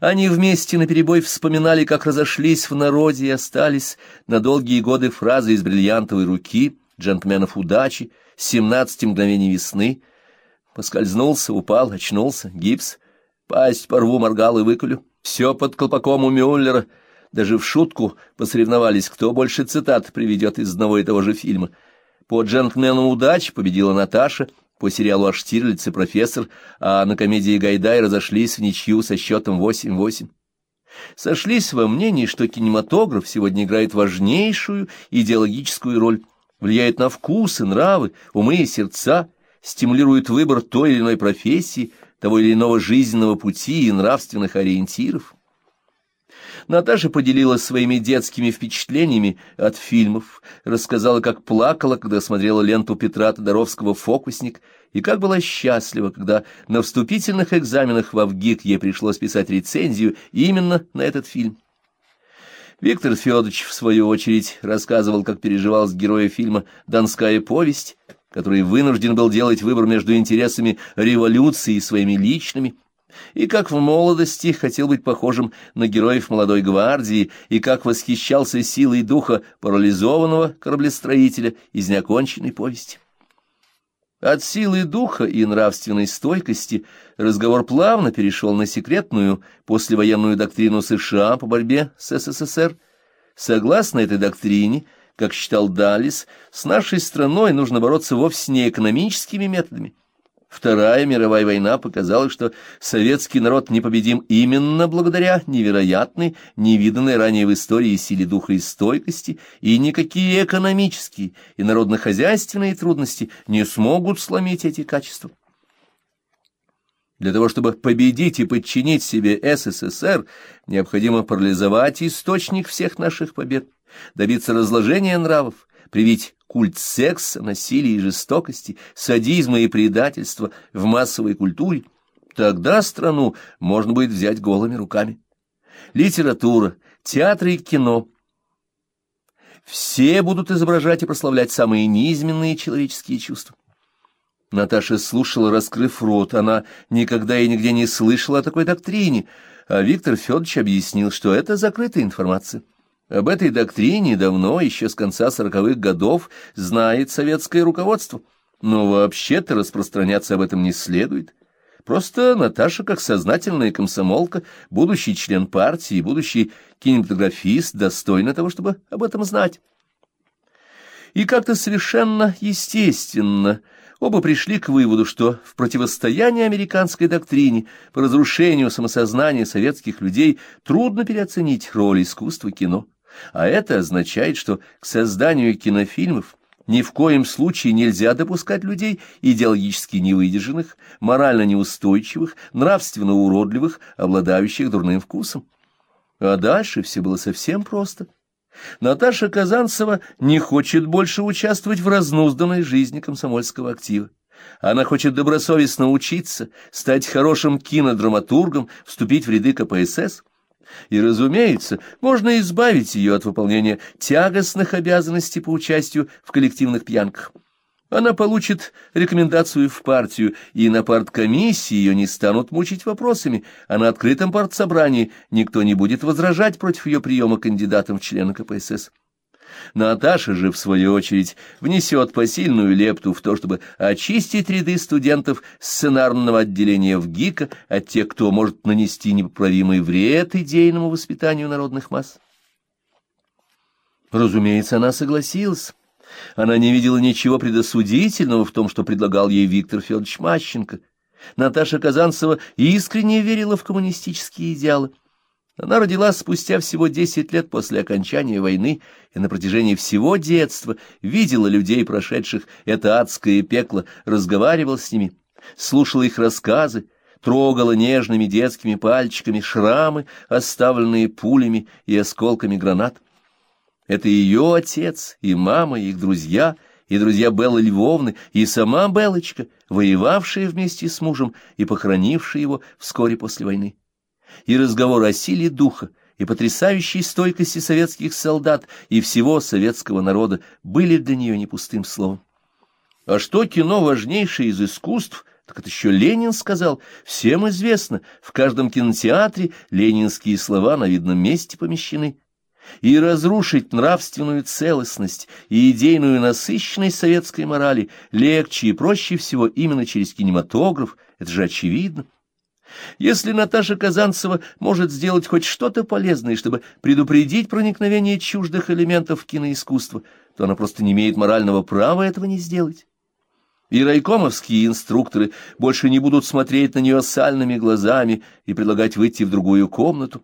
Они вместе наперебой вспоминали, как разошлись в народе и остались на долгие годы фразы из бриллиантовой руки, джентльменов удачи, семнадцати мгновений весны. Поскользнулся, упал, очнулся, гипс, пасть порву, моргал и выколю. Все под колпаком у Мюллера. Даже в шутку посоревновались, кто больше цитат приведет из одного и того же фильма. По «Джентльмену удачи» победила Наташа, по сериалу о Штирлице профессор, а на комедии Гайдай разошлись в ничью со счетом 8-8. Сошлись во мнении, что кинематограф сегодня играет важнейшую идеологическую роль, влияет на вкусы, нравы, умы и сердца, стимулирует выбор той или иной профессии, того или иного жизненного пути и нравственных ориентиров. Наташа поделилась своими детскими впечатлениями от фильмов, рассказала, как плакала, когда смотрела ленту Петра Тодоровского «Фокусник», и как была счастлива, когда на вступительных экзаменах в ВГИК ей пришлось писать рецензию именно на этот фильм. Виктор Федорович, в свою очередь, рассказывал, как переживал с героя фильма «Донская повесть», который вынужден был делать выбор между интересами революции и своими личными, и как в молодости хотел быть похожим на героев молодой гвардии, и как восхищался силой духа парализованного кораблестроителя из неоконченной повести. От силы духа и нравственной стойкости разговор плавно перешел на секретную послевоенную доктрину США по борьбе с СССР. Согласно этой доктрине, как считал Даллис, с нашей страной нужно бороться вовсе не экономическими методами, Вторая мировая война показала, что советский народ непобедим именно благодаря невероятной, невиданной ранее в истории силе духа и стойкости, и никакие экономические и народно-хозяйственные трудности не смогут сломить эти качества. Для того, чтобы победить и подчинить себе СССР, необходимо парализовать источник всех наших побед, добиться разложения нравов, привить культ секса, насилия и жестокости, садизма и предательства в массовой культуре, тогда страну можно будет взять голыми руками. Литература, театр и кино – все будут изображать и прославлять самые низменные человеческие чувства. Наташа слушала, раскрыв рот, она никогда и нигде не слышала о такой доктрине, а Виктор Федорович объяснил, что это закрытая информация. Об этой доктрине давно, еще с конца сороковых годов, знает советское руководство, но вообще-то распространяться об этом не следует. Просто Наташа, как сознательная комсомолка, будущий член партии, будущий кинематографист, достойна того, чтобы об этом знать. И как-то совершенно естественно оба пришли к выводу, что в противостоянии американской доктрине по разрушению самосознания советских людей трудно переоценить роль искусства кино. А это означает, что к созданию кинофильмов ни в коем случае нельзя допускать людей идеологически невыдержанных, морально неустойчивых, нравственно уродливых, обладающих дурным вкусом. А дальше все было совсем просто. Наташа Казанцева не хочет больше участвовать в разнузданной жизни комсомольского актива. Она хочет добросовестно учиться, стать хорошим кинодраматургом, вступить в ряды КПСС – и, разумеется, можно избавить ее от выполнения тягостных обязанностей по участию в коллективных пьянках. Она получит рекомендацию в партию, и на парткомиссии ее не станут мучить вопросами, а на открытом партсобрании никто не будет возражать против ее приема кандидатом в члены КПСС. Наташа же, в свою очередь, внесет посильную лепту в то, чтобы очистить ряды студентов сценарного отделения в ГИКа от тех, кто может нанести непоправимый вред идейному воспитанию народных масс. Разумеется, она согласилась. Она не видела ничего предосудительного в том, что предлагал ей Виктор Федорович Мащенко. Наташа Казанцева искренне верила в коммунистические идеалы. Она родилась спустя всего десять лет после окончания войны и на протяжении всего детства видела людей, прошедших это адское пекло, разговаривала с ними, слушала их рассказы, трогала нежными детскими пальчиками шрамы, оставленные пулями и осколками гранат. Это ее отец и мама, и их друзья, и друзья Беллы Львовны, и сама Белочка, воевавшая вместе с мужем и похоронившая его вскоре после войны и разговор о силе духа, и потрясающей стойкости советских солдат и всего советского народа были для нее не пустым словом. А что кино важнейшее из искусств, Так это еще Ленин сказал. Всем известно, в каждом кинотеатре ленинские слова на видном месте помещены. И разрушить нравственную целостность и идейную насыщенность советской морали легче и проще всего именно через кинематограф, это же очевидно. Если Наташа Казанцева может сделать хоть что-то полезное, чтобы предупредить проникновение чуждых элементов в киноискусство, то она просто не имеет морального права этого не сделать. И райкомовские инструкторы больше не будут смотреть на нее сальными глазами и предлагать выйти в другую комнату.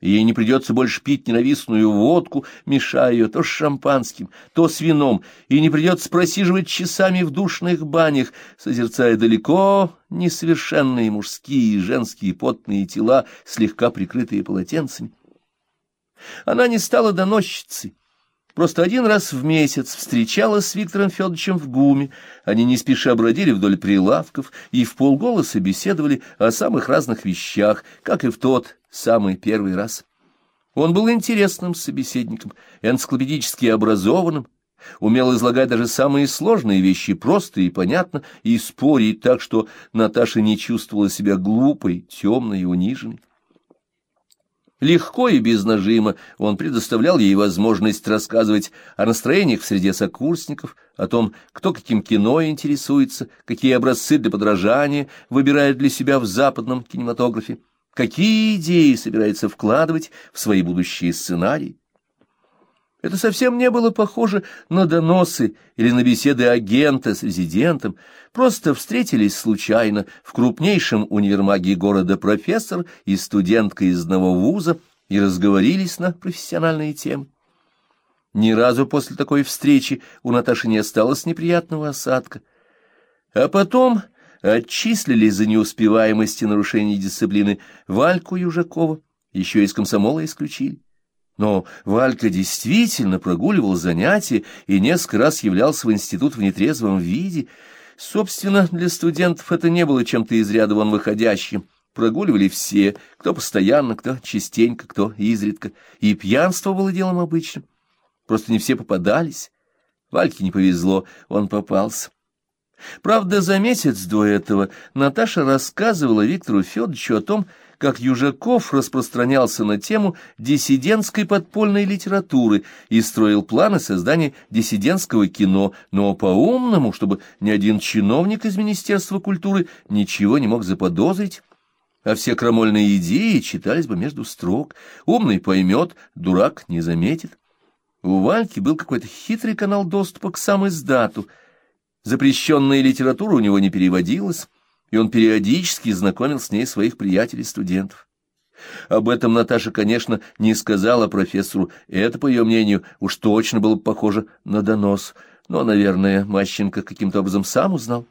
Ей не придется больше пить ненавистную водку, мешая ее то с шампанским, то с вином, и не придется просиживать часами в душных банях, созерцая далеко несовершенные мужские и женские потные тела, слегка прикрытые полотенцами. Она не стала доносчицей, Просто один раз в месяц встречалась с Виктором Федоровичем в ГУМе. Они не спеша бродили вдоль прилавков и в полголоса беседовали о самых разных вещах, как и в тот самый первый раз. Он был интересным собеседником, энциклопедически образованным, умел излагать даже самые сложные вещи просто и понятно, и спорить так, что Наташа не чувствовала себя глупой, темной и униженной. Легко и без нажима он предоставлял ей возможность рассказывать о настроениях в среде сокурсников, о том, кто каким кино интересуется, какие образцы для подражания выбирает для себя в западном кинематографе, какие идеи собирается вкладывать в свои будущие сценарии. Это совсем не было похоже на доносы или на беседы агента с резидентом. Просто встретились случайно в крупнейшем универмаге города профессор и студентка из одного вуза и разговорились на профессиональные темы. Ни разу после такой встречи у Наташи не осталось неприятного осадка. А потом отчислили за неуспеваемость и нарушение дисциплины Вальку Южакова, еще из комсомола исключили. Но Валька действительно прогуливал занятия и несколько раз являлся в институт в нетрезвом виде. Собственно, для студентов это не было чем-то из ряда вон выходящим. Прогуливали все, кто постоянно, кто частенько, кто изредка. И пьянство было делом обычным. Просто не все попадались. Вальке не повезло, он попался. Правда, за месяц до этого Наташа рассказывала Виктору Федоровичу о том, как Южаков распространялся на тему диссидентской подпольной литературы и строил планы создания диссидентского кино, но по-умному, чтобы ни один чиновник из Министерства культуры ничего не мог заподозрить, а все крамольные идеи читались бы между строк. Умный поймет, дурак не заметит. У Вальки был какой-то хитрый канал доступа к сам издату. Запрещенная литература у него не переводилась, и он периодически знакомил с ней своих приятелей-студентов. Об этом Наташа, конечно, не сказала профессору, это, по ее мнению, уж точно было бы похоже на донос, но, наверное, Мащенко каким-то образом сам узнал.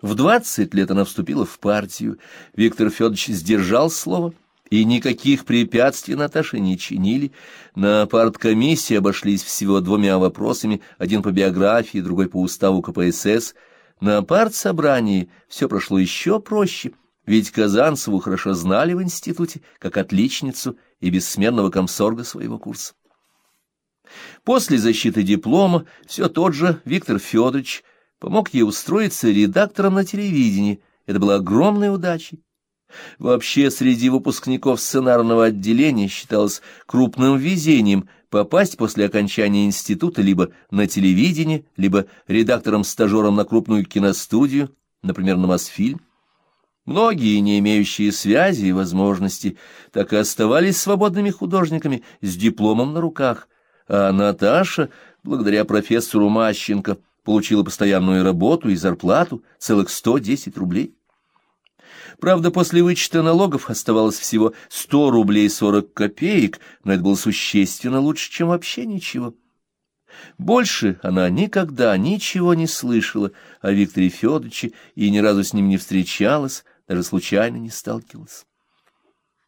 В двадцать лет она вступила в партию, Виктор Федорович сдержал слово, и никаких препятствий Наташе не чинили. На парткомиссии обошлись всего двумя вопросами, один по биографии, другой по уставу КПСС — на партсобрании все прошло еще проще, ведь Казанцеву хорошо знали в институте как отличницу и бессменного комсорга своего курса. После защиты диплома все тот же Виктор Федорович помог ей устроиться редактором на телевидении. Это было огромной удачей. Вообще, среди выпускников сценарного отделения считалось крупным везением попасть после окончания института либо на телевидение, либо редактором-стажером на крупную киностудию, например, на Мосфильм. Многие, не имеющие связи и возможности, так и оставались свободными художниками с дипломом на руках, а Наташа, благодаря профессору Мащенко, получила постоянную работу и зарплату целых 110 рублей. Правда, после вычета налогов оставалось всего 100 рублей 40 копеек, но это было существенно лучше, чем вообще ничего. Больше она никогда ничего не слышала о Викторе Федоровиче и ни разу с ним не встречалась, даже случайно не сталкивалась.